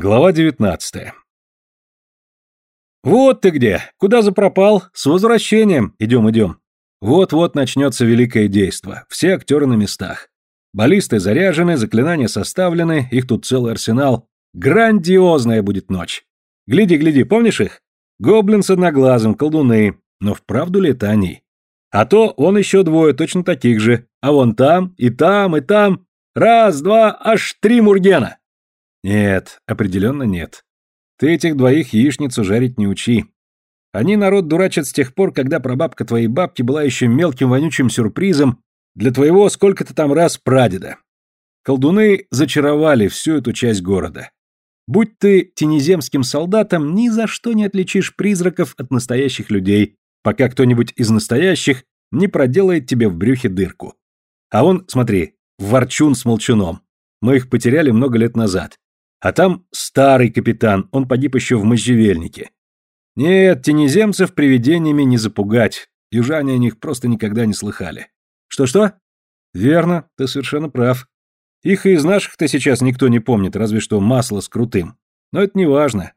Глава 19. Вот ты где! Куда запропал? С возвращением! Идем, идем. Вот-вот начнется великое действо. Все актеры на местах. Баллисты заряжены, заклинания составлены, их тут целый арсенал. Грандиозная будет ночь. Гляди, гляди, помнишь их? Гоблин с одноглазым, колдуны. Но вправду ли это они? А то он еще двое точно таких же. А вон там, и там, и там. Раз, два, аж три мургена. Нет, определенно нет. Ты этих двоих яичницу жарить не учи. Они народ дурачат с тех пор, когда прабабка твоей бабки была еще мелким вонючим сюрпризом для твоего сколько-то там раз прадеда. Колдуны зачаровали всю эту часть города. Будь ты тенеземским солдатом, ни за что не отличишь призраков от настоящих людей, пока кто-нибудь из настоящих не проделает тебе в брюхе дырку. А он, смотри, ворчун с молчуном. Мы их потеряли много лет назад. А там старый капитан, он погиб еще в можжевельнике. Нет, тенеземцев привидениями не запугать. Южане о них просто никогда не слыхали. Что-что? Верно, ты совершенно прав. Их и из наших-то сейчас никто не помнит, разве что масло с крутым. Но это не важно.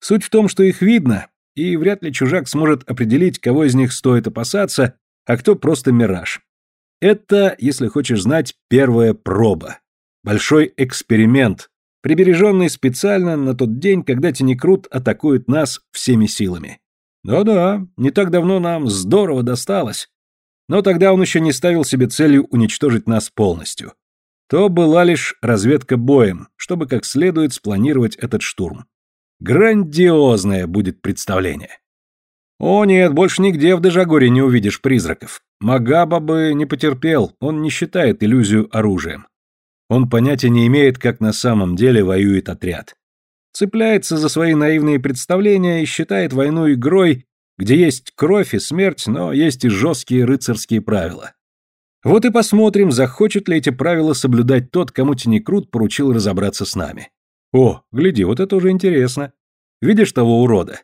Суть в том, что их видно, и вряд ли чужак сможет определить, кого из них стоит опасаться, а кто просто мираж. Это, если хочешь знать, первая проба. Большой эксперимент, прибереженный специально на тот день, когда Тенекрут атакует нас всеми силами. Да-да, не так давно нам здорово досталось. Но тогда он еще не ставил себе целью уничтожить нас полностью. То была лишь разведка боем, чтобы как следует спланировать этот штурм. Грандиозное будет представление. О нет, больше нигде в Дежагоре не увидишь призраков. Магаба бы не потерпел, он не считает иллюзию оружием. Он понятия не имеет, как на самом деле воюет отряд. Цепляется за свои наивные представления и считает войну игрой, где есть кровь и смерть, но есть и жесткие рыцарские правила. Вот и посмотрим, захочет ли эти правила соблюдать тот, кому Тенекрут поручил разобраться с нами. О, гляди, вот это уже интересно. Видишь того урода?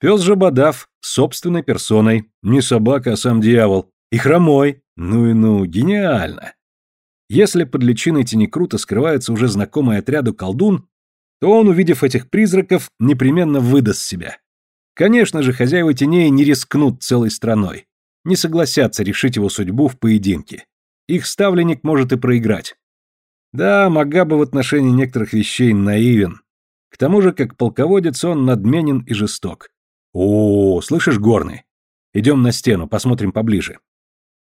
Пес же бодав, собственной персоной, не собака, а сам дьявол, и хромой. Ну и ну, гениально. Если под личиной Тенекрута скрывается уже знакомый отряду колдун, то он, увидев этих призраков, непременно выдаст себя. Конечно же, хозяева теней не рискнут целой страной, не согласятся решить его судьбу в поединке. Их ставленник может и проиграть. Да, Магаба в отношении некоторых вещей наивен. К тому же, как полководец, он надменен и жесток. О, слышишь, горный? Идем на стену, посмотрим поближе.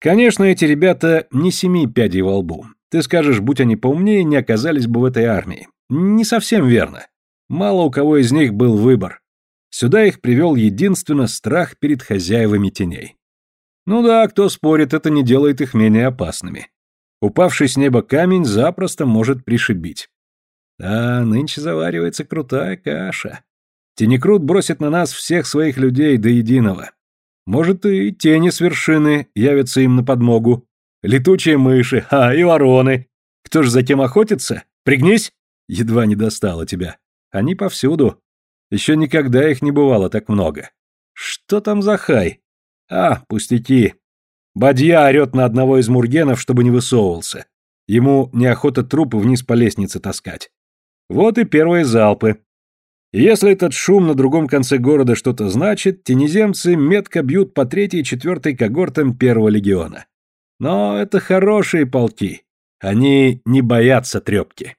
Конечно, эти ребята не семи пядей во лбу. Ты скажешь, будь они поумнее, не оказались бы в этой армии. Не совсем верно. Мало у кого из них был выбор. Сюда их привел единственно страх перед хозяевами теней. Ну да, кто спорит, это не делает их менее опасными. Упавший с неба камень запросто может пришибить. Да, нынче заваривается крутая каша. Тенекрут бросит на нас всех своих людей до единого. Может, и тени с вершины явятся им на подмогу. Летучие мыши, а, и вороны. Кто ж за кем охотится? Пригнись! Едва не достало тебя. Они повсюду. Еще никогда их не бывало так много. Что там за хай? А, пустяки. Бадья орет на одного из мургенов, чтобы не высовывался. Ему неохота трупы вниз по лестнице таскать. Вот и первые залпы. Если этот шум на другом конце города что-то значит, тенеземцы метко бьют по третьей и четвертой когортам первого легиона. Но это хорошие полки. Они не боятся трепки.